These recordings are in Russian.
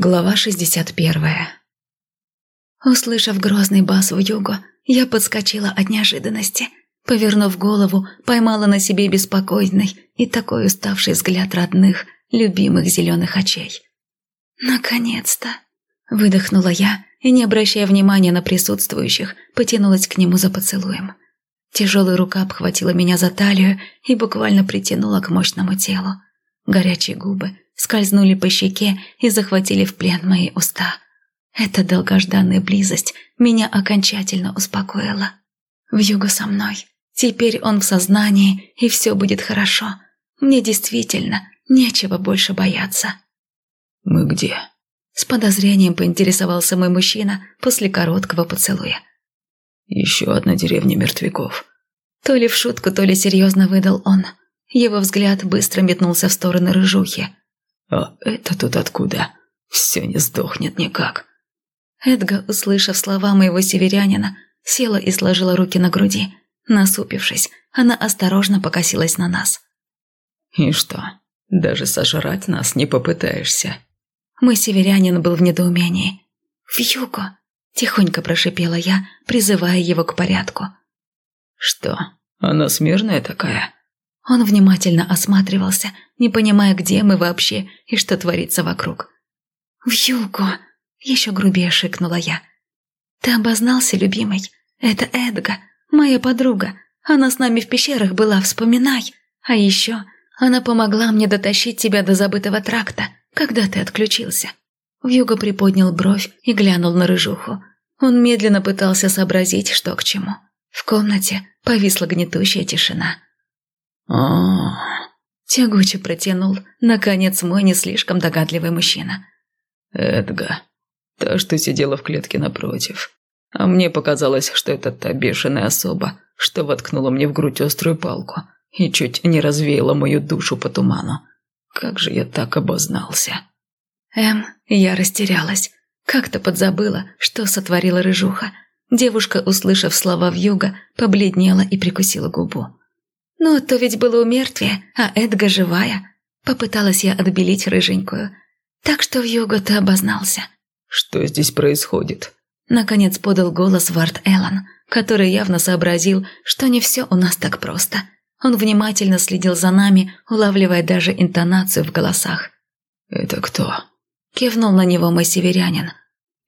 Глава 61 Услышав грозный бас в югу, я подскочила от неожиданности. Повернув голову, поймала на себе беспокойный и такой уставший взгляд родных, любимых зеленых очей. «Наконец-то!» – выдохнула я и, не обращая внимания на присутствующих, потянулась к нему за поцелуем. Тяжелая рука обхватила меня за талию и буквально притянула к мощному телу. Горячие губы скользнули по щеке и захватили в плен мои уста. Эта долгожданная близость меня окончательно успокоила. В юго со мной. Теперь он в сознании, и все будет хорошо. Мне действительно нечего больше бояться. «Мы где?» С подозрением поинтересовался мой мужчина после короткого поцелуя. «Еще одна деревня мертвяков». То ли в шутку, то ли серьезно выдал он. Его взгляд быстро метнулся в сторону рыжухи. «А это тут откуда? Все не сдохнет никак». Эдга, услышав слова моего северянина, села и сложила руки на груди. Насупившись, она осторожно покосилась на нас. «И что, даже сожрать нас не попытаешься?» Мой северянин был в недоумении. «Вьюго!» – тихонько прошипела я, призывая его к порядку. «Что, она смирная такая?» Он внимательно осматривался, не понимая, где мы вообще и что творится вокруг. «Вьюго!» – еще грубее шикнула я. «Ты обознался, любимый? Это Эдга, моя подруга. Она с нами в пещерах была, вспоминай. А еще она помогла мне дотащить тебя до забытого тракта, когда ты отключился». Вьюго приподнял бровь и глянул на рыжуху. Он медленно пытался сообразить, что к чему. В комнате повисла гнетущая тишина. А Тягуче протянул, наконец, мой не слишком догадливый мужчина. «Эдга, та, что сидела в клетке напротив. А мне показалось, что это та бешеная особа, что воткнула мне в грудь острую палку и чуть не развеяла мою душу по туману. Как же я так обознался?» Эм, я растерялась. Как-то подзабыла, что сотворила рыжуха. Девушка, услышав слова вьюга, побледнела и прикусила губу. «Ну, то ведь было умертвие, а Эдга живая», — попыталась я отбелить рыженькую. «Так что вьюга ты обознался». «Что здесь происходит?» Наконец подал голос Вард Эллен, который явно сообразил, что не все у нас так просто. Он внимательно следил за нами, улавливая даже интонацию в голосах. «Это кто?» Кивнул на него мой северянин.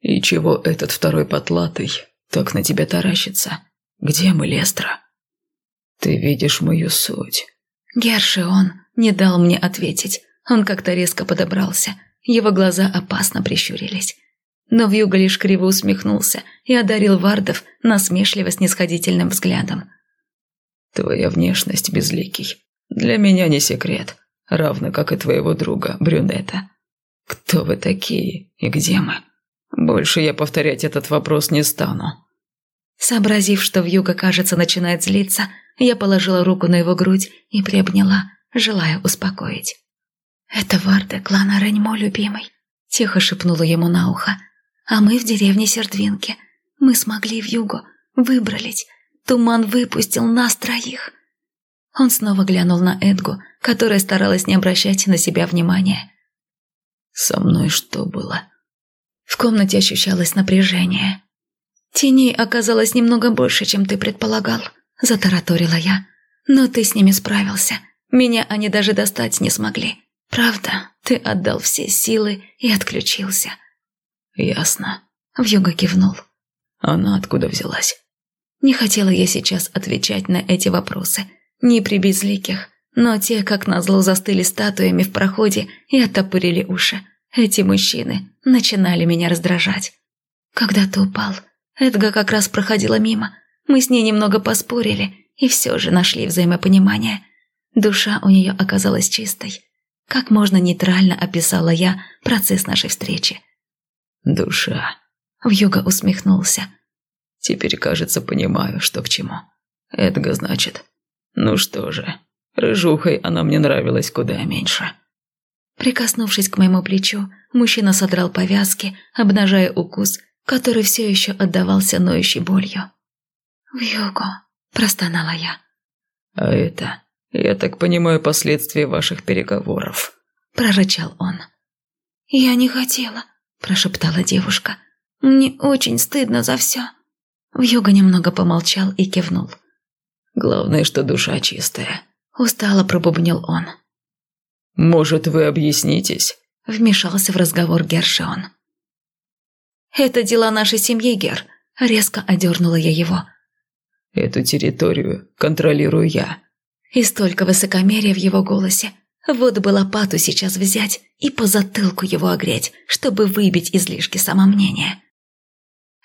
«И чего этот второй потлатый так на тебя таращится? Где мы, Лестра?» «Ты видишь мою суть». Гершион не дал мне ответить. Он как-то резко подобрался. Его глаза опасно прищурились. Но Вьюга лишь криво усмехнулся и одарил Вардов насмешливо-снисходительным взглядом. «Твоя внешность безликий. Для меня не секрет, равно как и твоего друга, Брюнета. Кто вы такие и где мы? Больше я повторять этот вопрос не стану». Сообразив, что Вьюга, кажется, начинает злиться, я положила руку на его грудь и приобняла, желая успокоить. «Это Варда, клана Реньмо, любимый», – тихо шепнула ему на ухо. А мы в деревне Сердвинки. Мы смогли в югу, выбрались. Туман выпустил нас троих. Он снова глянул на Эдгу, которая старалась не обращать на себя внимания. «Со мной что было?» В комнате ощущалось напряжение. «Теней оказалось немного больше, чем ты предполагал», – затараторила я. «Но ты с ними справился. Меня они даже достать не смогли. Правда, ты отдал все силы и отключился. «Ясно». Вьюга кивнул. «Она откуда взялась?» Не хотела я сейчас отвечать на эти вопросы. Не при безликих, но те, как назло, застыли статуями в проходе и оттопырили уши. Эти мужчины начинали меня раздражать. Когда ты упал, Эдга как раз проходила мимо. Мы с ней немного поспорили и все же нашли взаимопонимание. Душа у нее оказалась чистой. Как можно нейтрально описала я процесс нашей встречи. «Душа». Вьюга усмехнулся. «Теперь, кажется, понимаю, что к чему. Эдга, значит. Ну что же, рыжухой она мне нравилась куда меньше». Прикоснувшись к моему плечу, мужчина содрал повязки, обнажая укус, который все еще отдавался ноющей болью. «Вьюго», – простонала я. «А это, я так понимаю, последствия ваших переговоров», – прорычал он. «Я не хотела», – прошептала девушка. «Мне очень стыдно за все». Вьюга немного помолчал и кивнул. «Главное, что душа чистая», – устало пробубнил он. «Может, вы объяснитесь?» – вмешался в разговор Гершион. «Это дела нашей семьи, Гер», – резко одернула я его. «Эту территорию контролирую я». И столько высокомерия в его голосе. Вот бы лопату сейчас взять и по затылку его огреть, чтобы выбить излишки самомнения.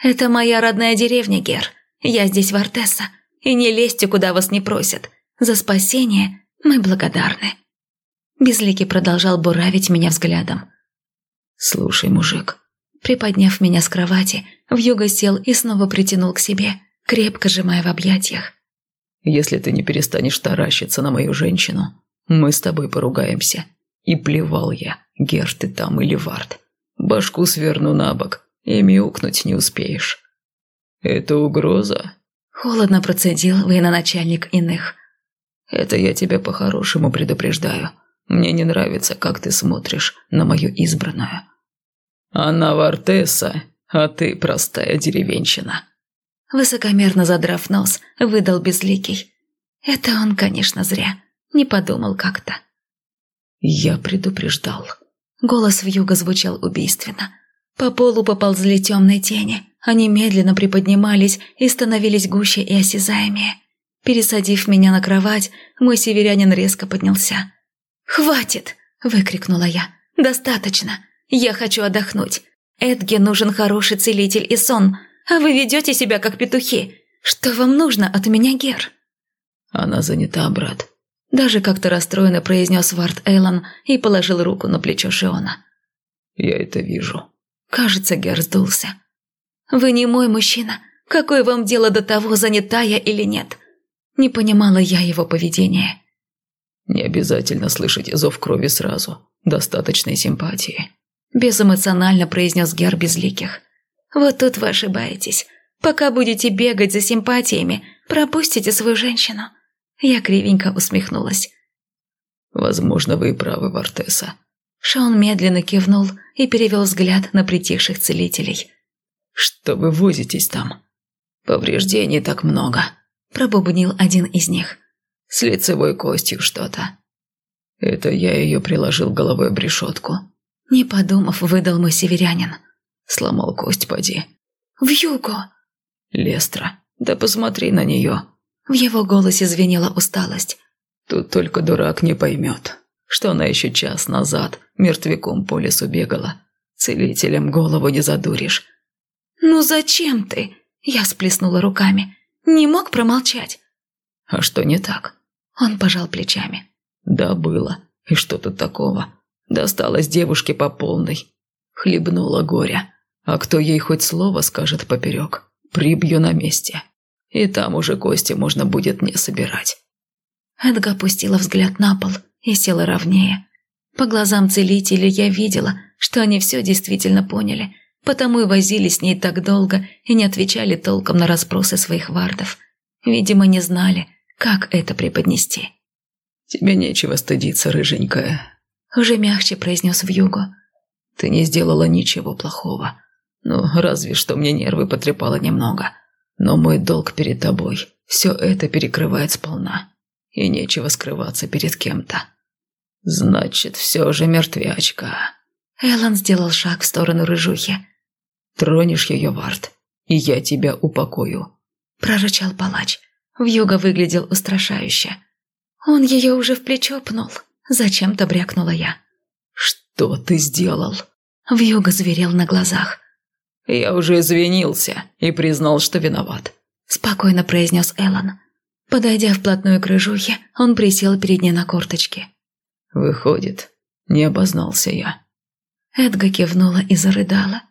«Это моя родная деревня, Гер. Я здесь в Артесса, и не лезьте, куда вас не просят. За спасение мы благодарны». Безликий продолжал буравить меня взглядом. «Слушай, мужик». Приподняв меня с кровати, вьюга сел и снова притянул к себе, крепко сжимая в объятиях. «Если ты не перестанешь таращиться на мою женщину, мы с тобой поругаемся. И плевал я, Гер ты там или Вард. Башку сверну на бок, и мяукнуть не успеешь». «Это угроза?» Холодно процедил военачальник иных. «Это я тебя по-хорошему предупреждаю. Мне не нравится, как ты смотришь на мою избранную. Она Вартеса, а ты простая деревенщина. Высокомерно задрав нос, выдал безликий. Это он, конечно, зря. Не подумал как-то. Я предупреждал. Голос в юго звучал убийственно. По полу поползли темные тени. Они медленно приподнимались и становились гуще и осязаемее. Пересадив меня на кровать, мой северянин резко поднялся. «Хватит!» – выкрикнула я. «Достаточно! Я хочу отдохнуть. Эдге нужен хороший целитель и сон, а вы ведете себя как петухи. Что вам нужно от меня, Гер?» «Она занята, брат», – даже как-то расстроенно произнес Вард Эйлон и положил руку на плечо Шиона. «Я это вижу». Кажется, Гер сдулся. «Вы не мой мужчина. Какое вам дело до того, занята я или нет?» Не понимала я его поведения. Не обязательно слышать зов крови сразу. Достаточной симпатии. Безэмоционально произнес Гер Безликих. Вот тут вы ошибаетесь. Пока будете бегать за симпатиями, пропустите свою женщину. Я кривенько усмехнулась. Возможно, вы и правы, Вартеса. Шон медленно кивнул и перевел взгляд на притихших целителей. «Что вы возитесь там?» «Повреждений так много», – пробубнил один из них. С лицевой костью что-то. Это я ее приложил головой об решетку. Не подумав, выдал мой северянин. Сломал кость, поди. В югу. Лестра, да посмотри на нее. В его голосе звенела усталость. Тут только дурак не поймет, что она еще час назад мертвяком по лесу бегала. Целителем голову не задуришь. «Ну зачем ты?» Я сплеснула руками. «Не мог промолчать?» А что не так? Он пожал плечами. Да, было. И что тут такого? Досталось девушке по полной. Хлебнула горя. А кто ей хоть слово скажет поперек, прибью на месте. И там уже кости можно будет не собирать. Эдга опустила взгляд на пол и села ровнее. По глазам целителя я видела, что они все действительно поняли, потому и возились с ней так долго и не отвечали толком на расспросы своих вардов. Видимо, не знали, как это преподнести? «Тебе нечего стыдиться, рыженькая», – уже мягче произнес Вьюго. «Ты не сделала ничего плохого. Ну, разве что мне нервы потрепало немного. Но мой долг перед тобой все это перекрывает сполна. И нечего скрываться перед кем-то. Значит, все же мертвячка». Эллен сделал шаг в сторону рыжухи. «Тронешь ее, Вард, и я тебя упокою», – прорычал палач. Вьюга выглядел устрашающе. Он ее уже в плечо пнул. Зачем-то брякнула я. «Что ты сделал?» Вьюга зверел на глазах. «Я уже извинился и признал, что виноват», – спокойно произнес Эллен. Подойдя вплотную к рыжухе, он присел перед ней на корточки. «Выходит, не обознался я». Эдга кивнула и зарыдала.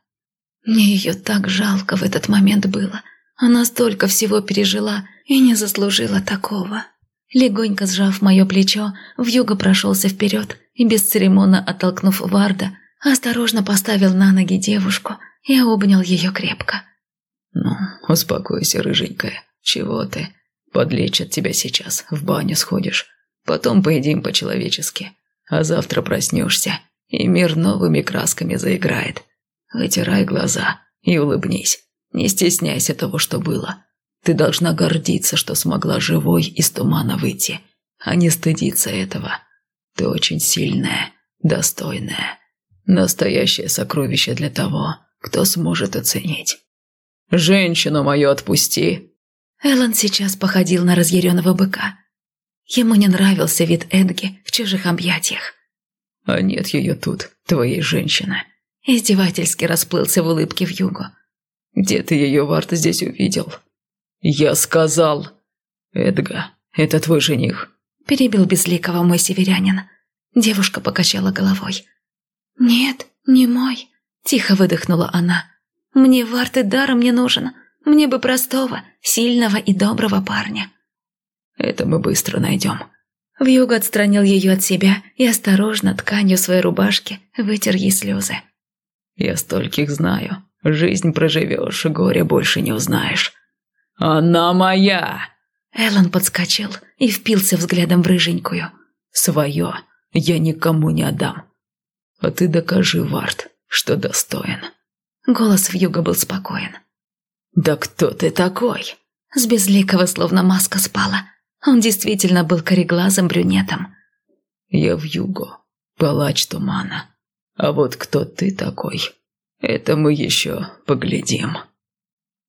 Мне ее так жалко в этот момент было – она столько всего пережила и не заслужила такого. Легонько сжав мое плечо, вьюга прошелся вперед и, бесцеремонно оттолкнув Варда, осторожно поставил на ноги девушку и обнял ее крепко. «Ну, успокойся, рыженькая. Чего ты? Подлечат тебя сейчас, в баню сходишь. Потом поедим по-человечески. А завтра проснешься, и мир новыми красками заиграет. Вытирай глаза и улыбнись. Не стесняйся того, что было. Ты должна гордиться, что смогла живой из тумана выйти, а не стыдиться этого. Ты очень сильная, достойная. Настоящее сокровище для того, кто сможет оценить. «Женщину мою отпусти!» Эллен сейчас походил на разъяренного быка. Ему не нравился вид Эдги в чужих объятиях. «А нет ее тут, твоей женщины». Издевательски расплылся в улыбке в югу. «Где ты ее, Варт, здесь увидел?» «Я сказал!» «Эдга, это твой жених?» Перебил безликого мой северянин. Девушка покачала головой. «Нет, не мой», – тихо выдохнула она. «Мне Варт и даром не нужен. Мне бы простого, сильного и доброго парня». «Это мы быстро найдем». Вьюг отстранил ее от себя и осторожно тканью своей рубашки вытер ей слезы. «Я стольких знаю. Жизнь проживешь, горе больше не узнаешь». «Она моя!» Эллен подскочил и впился взглядом в рыженькую. «Свое я никому не отдам. А ты докажи, Вард, что достоин». Голос Вьюга был спокоен. «Да кто ты такой?» С безликого словно маска спала. Он действительно был кореглазым брюнетом. «Я Вьюго, палач тумана. А вот кто ты такой, это мы еще поглядим».